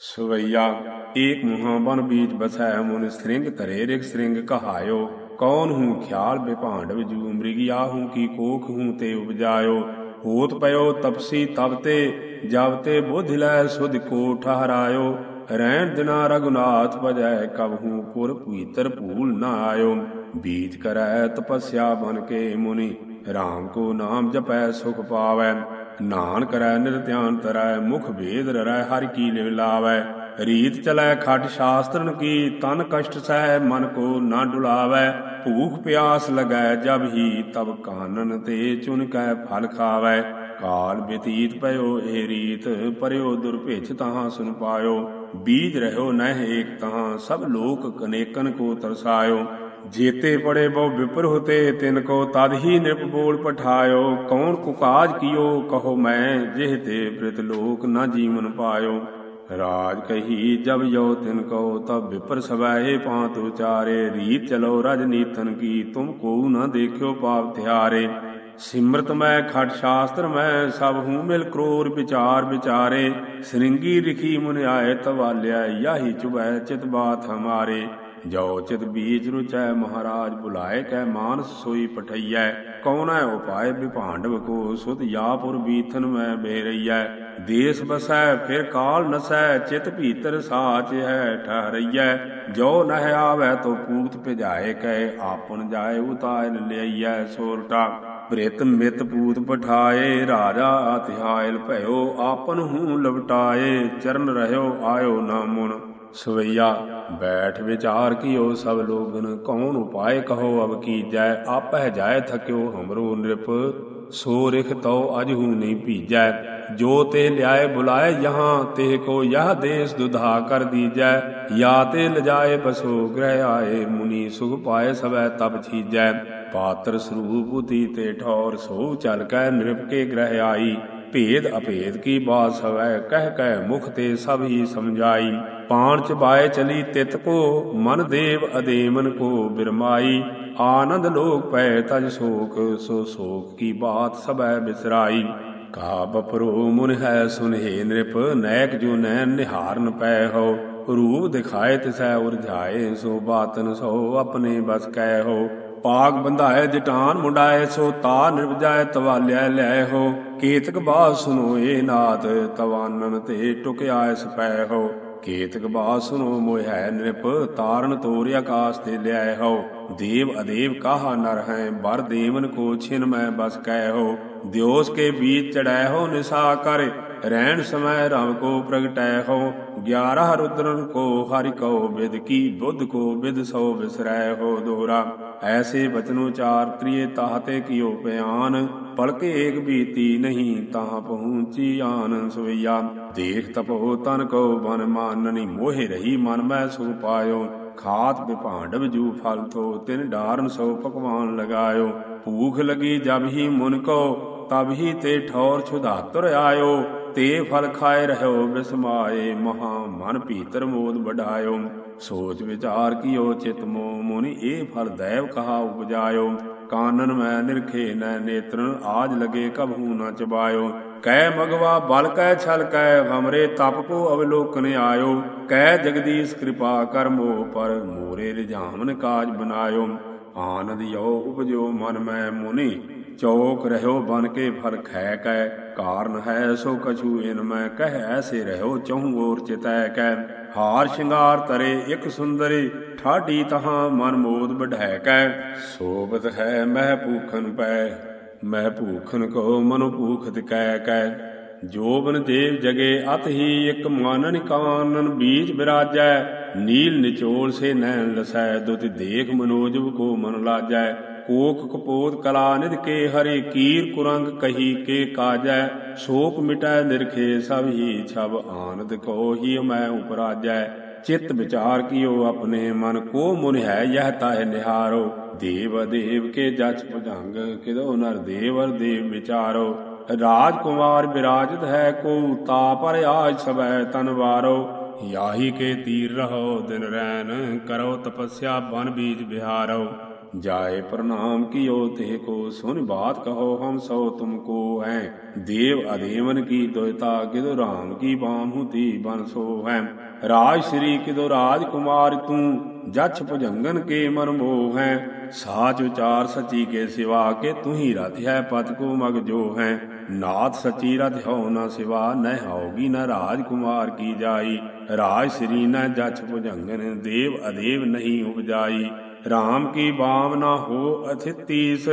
ਸਵਈਆ, ਏਕ ਮੁਹਾਂ ਬਨ ਬੀਜ ਬਸੈ, ਮੁਨ ਸ੍ਰਿੰਗ ਧਰੇ ਰਿਕ ਸ੍ਰਿੰਗ ਕਹਾਇਓ। ਕੌਣ ਹੂੰ ਖਿਆਲ ਬਿਭਾਂਡ ਵਿਜੂ, ਮ੍ਰਿਗਿਆ ਹੂੰ ਕੀ ਕੋਖ ਹੂੰ ਤੇ ਉਪਜਾਇਓ। ਹੋਤ ਪਇਓ ਤਪਸੀ ਤਬ ਤੇ ਜਬ ਤੇ ਬੁੱਧ ਲੈ ਸੁਧ ਕੋ ਠਹਰਾਇਓ। ਰਹਿਣ ਦਿਨਾ ਰਗੁਨਾਥ ਭਜੈ ਕਬਹੂ ਪੁਰ ਪਵਿੱਤਰ ਭੂਲ ਨਾ ਆਇਓ। ਬੀਜ ਕਰੈ ਤਪਸਿਆ ਬਨ ਕੇ ਮੁਨੀ RAM ਕੋ ਨਾਮ ਜਪੈ ਸੁਖ ਪਾਵੈ। ਨਾਨ ਕਰੈ ਨਿਰ ਤਰੈ, ਮੁਖ ਭੇਦ ਰਰੈ ਹਰਿ ਕੀ ਲਿਵ ਲਾਵੈ। ਰੀਤ ਚਲੈ ਖਟ ਸ਼ਾਸਤਰਨ ਕੀ, ਤਨ ਕਸ਼ਟ ਸਹਿ ਮਨ ਕੋ ਨਾ ਡੁਲਾਵੈ। ਭੂਖ ਪਿਆਸ ਲਗੈ ਜਬ ਹੀ, ਤਬ ਕਾਨਨ ਤੇ ਚੁਨ ਕੈ ਫਲ ਖਾਵੈ। ਕਾਲ ਬਤੀਤ ਪਇਓ ਇਹ ਰੀਤ, ਪਰਿਓ ਦੁਰਭੇਛ ਤਹਾਂ ਸੁਨ ਪਾਇਓ। ਬੀਜ ਰਹਿਓ ਨਹਿ ਏਕ ਤਹਾਂ, ਸਭ ਲੋਕ ਕਨੇਕਨ ਕੋ ਤਰਸਾਇਓ। ਜੇਤੇ ਪੜੇ ਬਹੁ ਵਿਪਰ ਹੋਤੇ, ਤਿਨ ਕੋ ਤਦ ਹੀ ਨਿਰਪ ਬੋਲ ਪਠਾਇਓ। ਕੌਣ ਕੁਕਾਜ ਕੀਓ, ਕਹੋ ਮੈਂ, ਜਿਹ ਤੇ ਬ੍ਰਿਤ ਲੋਕ ਨਾ ਜੀਵਨ ਪਾਇਓ। ਰਾਜ ਕਹੀ ਜਬ ਯੋ ਤਿਨ ਕੋ, ਤਬ ਵਿਪਰ ਸਵੈ ਪਾਂਤ ਉਚਾਰੇ। ਰੀਤ ਚਲੋ ਰਜਨੀਤਨ ਕੀ, ਤੁਮ ਕੋ ਨਾ ਦੇਖਿਓ ਪਾਪ ਤਿਹਾਰੇ। ਸਿਮਰਤ ਮੈਂ, ਖਟ ਸ਼ਾਸਤਰ ਮੈਂ, ਸਭ ਹੂੰ ਮਿਲ ਕਰੋਰ ਵਿਚਾਰ ਵਿਚਾਰੇ। ਸ੍ਰਿੰਗੀ ਰਿਖੀ ਮੁਨ ਆਏ ਤਵਾਲਿਆ, ਯਾਹੀ ਚੁਬੈ ਚਿਤ ਬਾਤ ਹਮਾਰੇ। ਜੋ ਚਿਤ ਬੀਜ ਰੁਚੈ ਮਹਾਰਾਜ ਬੁਲਾਏ ਕੈ ਮਾਨਸ ਸੋਈ ਪਠਈਐ। ਕੌਣੈ ਉਪਾਏ ਵਿਭਾਂਡਵ ਕੋ, ਸੁਧ ਯਾਪੁਰ ਬੀਥਨ ਮੈਂ ਬੇਰਈਐ। ਦੇਸ ਬਸੈ, ਫਿਰ ਕਾਲ ਨਸੈ, ਚਿਤ ਭੀਤਰ ਸਾਚ ਹੈ ਠਹਰਈਐ। ਜੋ ਨਹਿ ਆਵੈ ਤੋ ਪੂਤ ਭਜਾਏ, ਕੈ ਆਪਨ ਜਾਏ ਉਤਾਇ ਲਿਆਈਐ ਸੋਰਟਾ। ਬ੍ਰਿਤ ਮਿਤ ਪੂਤ ਪਠਾਏ, ਰਾਜਾ ਅਤਿਹਾਇਲ ਭਇਓ, ਆਪਨ ਹੂੰ ਲਵਟਾਏ, ਚਰਨ ਰਹਿਓ ਆਇਓ ਨਾ ਮੁਨ ਸਵਈਆ ਬੈਠ ਵਿਚਾਰ ਕੀਓ ਸਭ ਲੋਗਨ, ਕੌਣ ਉਪਾਏ ਕਹੋ ਅਬ ਕੀਜੈ ਆਪਹਿ ਜਾਏ ਥਕਿਓ ਹਮਰੋ ਨਿਰਪ, ਸੋ ਰਿਖ ਤਉ ਅਜ ਹੂ ਨਹੀਂ ਭੀਜੈ। ਜੋ ਤੇ ਲਿਆਏ ਬੁਲਾਏ ਯਹਾਂ, ਤੇ ਕੋ ਯਹ ਦੇਸ ਦੁਧਾ ਕਰ ਦੀਜੈ। ਯਾ ਤੇ ਲਜਾਏ ਬਸੋ ਗ੍ਰਹਿ ਆਏ, ਮੁਨੀ ਸੁਖ ਪਾਏ ਸਵੈ ਤਬ ਛੀਜੈ। ਪਾਤਰ ਸਰੂਪ ਉਤੀ ਤੇ ਠੌਰ ਸੋ ਚਲ ਕੈ ਨਿਰਪ ਕੇ ਗ੍ਰਹਿ ਆਈ। ਭੇਦ ਅਭੇਦ ਕੀ ਬਾਤ ਸਵੈ ਕਹਿ ਕਹਿ ਮੁਖ ਤੇ ਸਭ ਹੀ ਸਮਝਾਈ। ਪਾਣ ਚਬਾਏ ਚਲੀ ਤਿਤ ਕੋ, ਮਨ ਦੇਵ ਅਦੇਮਨ ਕੋ ਬਿਰਮਾਈ। ਆਨੰਦ ਲੋਕ ਪੈ ਤਜ ਸੋਕ, ਸੋ ਸੋਕ ਕੀ ਬਾਤ ਸਬੈ ਬਿਸਰਾਈ। ਕਾ ਬਪਰੋ ਮੁਨ ਹੈ ਸੁਨਹਿ ਨਿਰਪ, ਨੈਕ ਜੋ ਨੈਣ ਨਿਹਾਰਨ ਪੈ ਹੋ। ਰੂਪ ਦਿਖਾਏ ਤਿਸੈ ਉਰਝਾਏ, ਸੋ ਬਾਤਨ ਸੋ ਆਪਣੇ ਬਸ ਕਹਿ ਹੋ। ਪਾਗ ਬੰਧਾਏ ਜਟਾਨ ਮੁੰਡਾਏ ਸੋ ਤਾ ਨਿਰਵਜਾਏ ਤਵਾਲਿਆ ਲੈ ਹੋ। ਕੀਤਕ ਬਾਤ ਸੁਨੋ ਨਾਦ ਤਵਾਨਨ ਤੇ ਟੁਕਿਆ ਇਸ ਪੈ ਹੋ। ਕੀਤਕ ਬਾਤ ਸੁਨੋ ਮੋਹਿ ਨਿਰਪ ਤਾਰਨ ਤੋਰਿ ਆਕਾਸ ਤੇ ਲਿਆਏ ਹੋ। ਦੇਵ ਅਦੇਵ ਕਾਹਾ ਨਰ ਹੈ, ਬਰ ਦੇਵਨ ਕੋ ਛਿਨ ਮੈਂ ਬਸ ਕਹਿ ਹੋ। ਦਿਓਸ ਕੇ ਬੀਚ ਚੜੈ ਹੋ ਨਿਸਾ ਕਰ ਰਹਿਣ ਸਮੈ ਰਵ ਕੋ ਪ੍ਰਗਟੈ ਹੋ 11 ਰੁਦਰਨ ਕੋ ਹਰਿ ਕੋ ਵਿਦ ਕੀ ਬੁੱਧ ਕੋ ਵਿਦ ਸੋ ਵਿਸਰੈ ਹੋ ਦੋਹਰਾ ਐਸੇ ਬਚਨੋ ਚਾਰ ਤ੍ਰਿਏ ਤਾਹਤੇ ਕੀਓ ਬਿਆਨ ਪਲਕ ਏਕ ਬੀਤੀ ਨਹੀਂ ਤਾਂ ਪਹੁੰਚੀ ਆਨ ਸਵਈਆ ਦੇਖ ਤਪੋ ਤਨ ਕੋ ਬਨ ਮਾਨਨੀ ਮੋਹਿ ਰਹੀ ਮਨ ਮੈਂ ਸੁ ਪਾਇਓ। ਖਾਤ ਵਿਭਾਂਡਵ ਜੂ ਫਲ ਥੋ ਤਿਨ ਡਾਰਨ ਸੋ ਪਕਵਾਨ ਲਗਾਇਓ। ਭੂਖ ਲਗੀ ਜਬ ਹੀ ਮੁਨ ਕੋ ਤਬ ਹੀ ਤੇ ਠੌਰ ਛੁਧਾਤਰ ਆਇਓ। ਤੇ ਫਲ ਖਾਏ ਰਹਿਓ ਬਿਸਮਾਏ, ਮਹਾ ਮਨ ਭੀਤਰ ਮੋਦ ਵਢਾਇਓ ਸੋਚ ਵਿਚਾਰ ਕੀਓ ਚਿਤ ਮੋ, ਮੁਨੀ ਇਹ ਫਲ ਦੈਵ ਕਹਾ ਉਪਜਾਇਓ। ਕਾਨਨ ਮੈਂ ਨਿਰਖੇ ਨੈ ਨੇਤਰਨ ਆਜ ਲਗੇ ਕਬਹੂ ਨ ਚਬਾਇਓ। ਕਹਿ ਮਗਵਾ ਬਲ ਕੈ ਛਲ ਕੈ ਹਮਰੇ, ਤਪ ਕੋ ਅਵਲੋਕਨ ਆਇਓ। ਕਹਿ ਜਗਦੀਸ਼ ਕਿਰਪਾ ਕਰ ਮੋ ਪਰ ਮੋਰੇ ਰਿਝਾਮਨ ਕਾਜ ਬਨਾਇਓ। ਆਨੰਦ ਯੋ ਉਪਜੋ ਮਨ ਮੈਂ ਮੁਨੀ ਚੌਕ ਰਹਿਓ ਬਨ ਕੇ ਫ਼ਰਕ ਹੈ ਕੈ, ਕਾਰਨ ਹੈ ਸੋ ਕਛੂ ਇਨ ਮੈਂ ਕਹਿ ਐਸੇ ਰਹਿਓ ਚਹੂ ਔਰ ਚਿਤੈ ਕੈ। ਹਾਰ ਸ਼ਿੰਗਾਰ ਤਰੇ ਇੱਕ ਸੁੰਦਰੀ, ਠਾਢੀ ਤਹਾਂ ਮਨ ਮੋਦ ਬਢੈ ਕੈ। ਸੋਬਤ ਹੈ ਮਹਿ ਭੂਖਨ ਪੈ, ਮਹਿ ਭੂਖਨ ਕੋ ਮਨੁ ਭੂਖਤ ਕੈ ਕੈ। ਜੋਬਨ ਦੇਵ ਜਗੇ ਅਤ ਹੀ ਇਕ ਮਾਨਨ ਕਾਨਨ ਬੀਜ ਬਿਰਾਜੈ। ਨੀਲ ਨਿਚੋਲ ਸੇ ਨੈਣ ਲਸੈ, ਦੁਤ ਦੇਖ ਮਨੋਜਵ ਕੋ ਮਨ ਲਾਜੈ। ਕੋਕ ਕਪੋਤ ਕਲਾ ਨਿਧ ਕੇ ਹਰੇ ਕੀਰ ਕੁਰੰਗ ਕਹੀ ਕੇ ਕਾਜੈ, ਸ਼ੋਕ ਮਿਟੈ ਨਿਰਖੇ ਸਭ ਹੀ ਛਬ ਆਨੰਦ ਕੋ ਹੀ ਮੈਂ ਉਪਰਾਜੈ। ਚਿਤ ਵਿਚਾਰ ਕੀਓ ਆਪਣੇ ਮਨ, ਕੋ ਮੁਨ ਹੈ ਯਹ ਤਾਹਿ ਨਿਹਾਰੋ। ਦੇਵ ਦੇਵ ਕੇ ਜਚ ਭੁਜੰਗ, ਕਿਦੋ ਨਰ ਦੇਵਰ ਦੇਵ ਵਿਚਾਰੋ। ਰਾਜ ਕੁਮਾਰ ਬਿਰਾਜਤ ਹੈ ਕੋ ਤਾ ਪਰ ਆਜ ਸਬੈ ਤਨਵਾਰੋ ਯਾਹੀ ਕੇ ਤੀਰ ਰਹੋ, ਦਿਨ ਰੈਨ ਕਰੋ ਤਪੱਸਿਆ ਬਨ ਬੀਜ ਬਿਹਾਰੋ। ਜਾਏ ਪ੍ਰਣਾਮ ਕੀਓ ਤੇ ਕੋ ਸੁਨ ਬਾਤ ਕਹੋ ਹਮ ਸੋ ਤੁਮ ਕੋ ਹੈ ਦੇਵ ਅਦੇਵਨ ਕੀ ਦੁਇਤਾ ਕਿਦੋ ਰਾਮ ਕੀ ਬਾਮ ਬਨ ਸੋ ਹੈ ਰਾਜ ਸ੍ਰੀ ਕਿਦੋ ਰਾਜ ਕੁਮਾਰ ਤੂੰ, ਜਛ ਭੁਜੰਗਨ ਕੇ ਮਨ ਹੈ ਸਾਚ ਵਿਚਾਰ ਸਚੀ ਕੇ ਸਿਵਾ ਕੇ ਤੂੰ ਹੀ ਰਥ ਹੈ ਪਤ ਕੋ ਮਗ ਜੋ ਹੈ। ਨਾਥ ਸਚੀ ਰਥ ਹੋ ਨਾ ਸਿਵਾ, ਨ ਹੋਗੀ ਨ ਰਾਜ ਕੁਮਾਰ ਕੀ ਜਾਈ। ਰਾਜ ਸ੍ਰੀ ਨਾ ਜਛ ਭੁਜੰਗਨ, ਦੇਵ ਅਦੇਵ ਨਹੀਂ ਉਪਜਾਈ। RAM ਕੀ ਬਾਮ ਨਾ ਹੋ ਅਥਿਤੀਸ,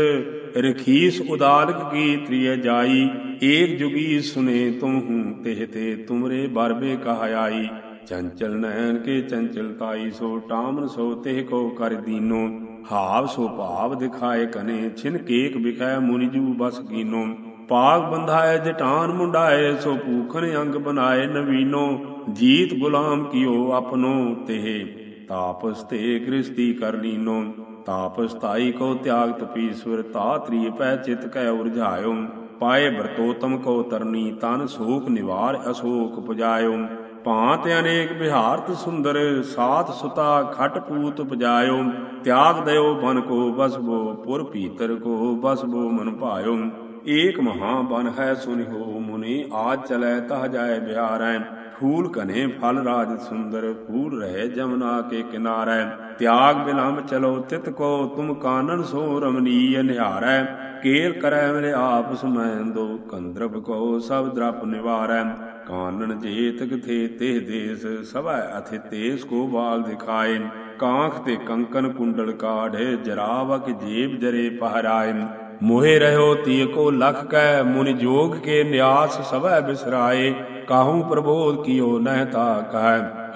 ਰਖੀਸ ਉਦਾਲਕ ਕੀ ਤ੍ਰਿਯ ਜਾਈ, ਏਕ ਜੁਗੀ ਸੁਨੇ ਤੁਮ ਹੂੰ ਤਿਹ ਤੇ ਤੁਮਰੇ ਬਰਬੇ ਕਹ ਆਈ ਚੰਚਲ ਨੈਣ ਕੇ ਚੰਚਲਤਾਈ ਸੋ ਟਾਮਨ ਸੋ ਤਿਹ ਕੋ ਕਰ ਦੀਨੋ। ਹਾਵ ਸੋ ਭਾਵ ਦਿਖਾਏ ਕਨੇ, ਛਿਨ ਕੇਕ ਵਿਖੈ ਮੁਨਿਜੂ ਬਸ ਕੀਨੋ। ਪਾਗ ਬੰਧਾਏ ਜਟਾਨ ਮੁੰਡਾਏ, ਸੋ ਭੂਖਨ ਅੰਗ ਬਨਾਏ ਨਵੀਨੋ। ਜੀਤ ਗੁਲਾਮ ਕੀਓ ਆਪਣੋ ਤਿਹੇ। ਤਾਪਸ ਤੇ ਗ੍ਰਸਤੀ ਕਰ ਲੀਨੋ। ਤਾਪਸ ਤਾਈ ਕੋ ਤਿਆਗ ਤਪੀਸਵਰ, ਤਾ ਤ੍ਰੀ ਪੈ ਚਿਤ ਕੈ ਉਰਝਾਇਓ। ਪਾਏ ਵਰਤੋਤਮ ਕੋ ਤਰਨੀ, ਤਨ ਸੋਖ ਨਿਵਾਰ ਅਸੋਕ ਪੁਜਾਇਓ। ਭਾਂਤ ਅਨੇਕ ਬਿਹਾਰਤ ਸੁੰਦਰ, ਸਾਥ ਸੁਤਾ ਖਟ ਪੂਤ ਪਜਾਇਓ। ਤਿਆਗ ਦਇਓ ਬਨ ਕੋ ਬਸਬੋ ਪੁਰ ਭੀਤਰ ਕੋ ਬਸਬੋ ਮਨ ਭਾਇਓ। ਏਕ ਮਹਾ ਬਨ ਹੈ ਸੁਨਿਓ ਮੁਨੀ, ਆਜ ਚਲੈ ਤਹ ਜਾਏ ਬਿਹਾਰੈ। ਫੂਲ ਕਨੇ ਫਲ ਰਾਜ ਸੁੰਦਰ, ਫੂਲ ਰਹੇ ਜਮਨਾ ਕੇ ਕਿਨਾਰੇ। ਤਿਆਗ ਬਿਲੰਬ ਚਲੋ ਤਿਤ ਕੋ, ਤੁਮ ਕਾਨਨ ਸੋ ਰਮਨੀय ਨਿਹਾਰੈ। ਕੇਲ ਕਰੈ ਮੇਰੇ ਆਪ ਸਮੈਂਦੋ ਕੰਦਰਬ ਕੋ ਸਭ ਦਰਪ ਨਿਵਾਰੈ। ਕਾਨਨ ਜੇਤਕ ਥੇ ਤੇ ਦੇਸ ਸਭੈ ਅਥਿ ਤੇਸ ਕੋ ਬਾਲ ਦਿਖਾਏ। ਕਾਂਖ ਤੇ ਕੰਕਨ ਕੁੰਡਲ ਕਾਢੇ, ਜਰਾਵਕ ਜੀਬ ਜਰੇ ਪਹਰਾਏ। ਮੋਹਿ ਰਹਿਓ ਤੀ ਕੋ ਲਖ ਕੈ, ਮੁਨ ਜੋਗ ਕੇ ਨਿਆਸ ਸਭੈ ਬਿਸਰਾਏ, ਕਾਹੂ ਪ੍ਰਬੋਧ ਕੀਓ ਨਹਿ ਤਾ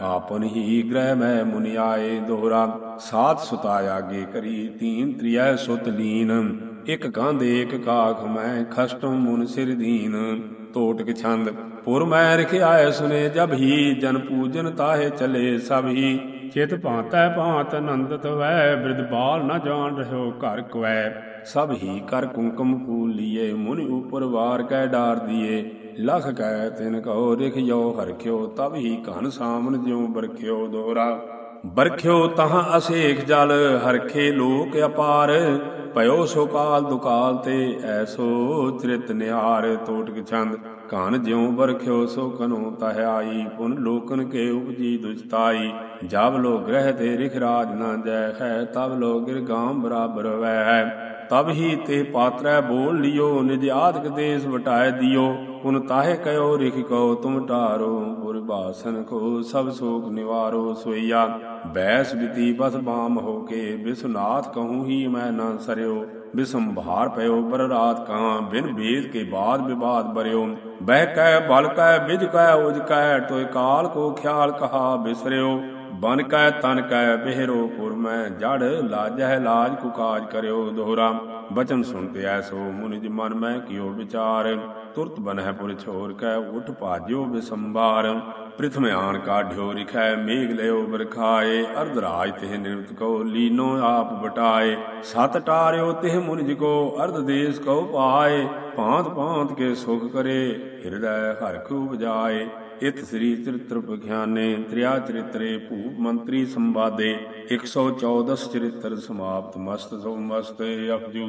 ਆਪਨ ਹੀ ਗ੍ਰਹਿ ਮੈਂ ਮੁਨ ਆਏ ਦੋਹਰਾ ਸਾਤ ਸੁਤਾ ਆਗੇ ਕਰੀ ਤੀਨ ਤ੍ਰਿਐ ਸੁਤ ਲੀਨ। ਇਕ ਕਾਂਧ, ਇਕ ਕਾਖ ਮੈਂ ਖਸਟਮ ਮੁਨ ਸਿਰ ਦੀਨ। ਤੋਟਕ ਛੰਦ, ਪੁਰ ਮੈਂ ਰਖਿਆਏ ਸੁਨੇ ਜਬ ਹੀ, ਜਨ ਪੂਜਨ ਤਾਹੇ ਚਲੇ ਸਭ ਹੀ। ਚਿਤ ਭਾਂਤੈ ਭਾਂਤ ਆਨੰਦਤ ਵੈ ਬ੍ਰਿਧ ਬਾਲ ਨ ਜਾਣ ਰਹਿਓ ਘਰ ਕਵੈ। ਸਭ ਹੀ ਕਰ ਕੁੰਕਮ ਫੂਲ ਲੀਏ ਮੁਨਿ ਉਪਰ ਵਾਰ ਕੈ ਡਾਰ ਦੀਏ। ਲਖ ਕੈ, ਤਿਨ ਕਉ ਰਿਖਿਓ ਹਰਖਿਓ ਤਬ ਹੀ ਘਨ ਸਾਮਨ ਜਿਉ ਬਰਖਿਓ ਦੋਰਾ। ਬਰਖਿਓ ਤਹਾਂ ਅਸੇਖ ਜਲ ਹਰਖੇ ਲੋਕ ਅਪਾਰ। ਭਇਓ ਸੋ ਕਾਲ ਦੁਕਾਲ ਤੇ ਐਸੋ ਤ੍ਰਿਤ ਨਿਹਾਰ, ਤੋਟਕ ਛੰਦ। ਘਨ ਜਿਉ ਬਰਖਿਓ ਸੋ ਕਨੋ ਤਹ ਆਈ, ਪੁਨ ਲੋਕਨ ਕੇ ਉਪਜੀ ਦੁਜਤਾਈ ਜਬ ਲੋ ਗ੍ਰਹਿ ਤੇ ਰਿਖ ਰਾਜ ਨਾ ਜੈ ਹੈ ਤਬ ਲੋ ਗਿਰਗਾਮ ਬਰਾਬਰ ਵੈ ਹੈ ਤਬ ਹੀ ਤੇ ਪਾਤਰੈ ਬੋਲ ਲਿਓ, ਨਿਜ ਆਦਿਕ ਦੇਸ ਵਟਾਏ ਦਿਓ। ਪੁਨ ਤਾਹੇ ਕਯੋ ਰਿਖ ਕੋ, ਤੁਮ ਟਾਰੋ ਪੁਰ ਬਾਸਨ ਕੋ, ਸਭ ਸੋਕ ਨਿਵਾਰੋ ਸੋਈਆ। ਬੈਸ ਬਿਤੀ ਬਸ ਬਾਮ ਹੋ ਕੇ, ਬਿਸਨਾਥ ਕਹੂੰ ਹੀ ਮੈਂ ਨਾ ਸਰਿਓ। ਬਿਸੰਭਾਰ ਪਇਓ ਬਰ ਰਾਤ ਕਾਂ ਬਿਨ ਬੇਦ ਕੇ ਬਾਦ ਵਿਵਾਦ ਬਰਿਓ। ਬਹਿ ਕੈ, ਬਲ ਕੈ, ਬਿਜ ਕੈ, ਉਜ ਕੈ ਤੋਇ ਕਾਲ ਕੋ ਖਿਆਲ ਕਹਾ ਬਿਸਰਿਓ। ਬਨ ਕੈ ਤਨ ਕੈ ਬਿਹਰੋ ਪੁਰ ਮੈਂ ਜੜ ਲਾਜਹਿ ਲਾਜ ਕੁ ਕਾਜ ਕਰਿਓ ਦੋਹਰਾ। ਬਚਨ ਸੁਣਤੇ ਐਸੋ ਮੁਨਿ ਮਨ ਮੈਂ ਕਿਉ ਵਿਚਾਰ। ਤੁਰਤ ਬਨਹਿ ਪੁਰ ਛੋਰ ਕੈ ਉਠ ਭਾਜਿਓ ਬਿਸੰਬਾਰ। ਪ੍ਰਿਥਮ ਆਨ ਕਾਢਿਓ ਰਿਖੈ ਮੇਘ ਲਿਓ ਬਰਖਾਏ। ਅਰਧ ਰਾਜ ਤਿਹ ਨਿਰਤ ਕੋ ਲੀਨੋ ਆਪ ਬਟਾਏ ਸਤ ਟਾਰਿਓ ਤਿਹ ਮੁਨਿਜ ਕੋ ਅਰਧ ਦੇਸ ਕੋ ਪਾਏ। ਭਾਂਤ ਭਾਂਤ ਕੇ ਸੁਖ ਕਰੇ, ਹਿਰਦੈ ਹਰ ਖੂ ਬਜਾਏ ਇਤ ਸ੍ਰੀ ਚਰਿਤ੍ਰ ਪਖਿਆਨੇ ਤ੍ਰਿਆ ਚਰਿਤਰੇ ਭੂਪ ਮੰਤਰੀ ਸੰਵਾਦੇ 114 ਚਰਿਤ੍ਰ ਸਮਾਪਤ। ਮਸਤ ਸੋ ਮਸਤ ਅਪਜੂ